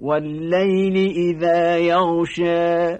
والليل إذا يغشى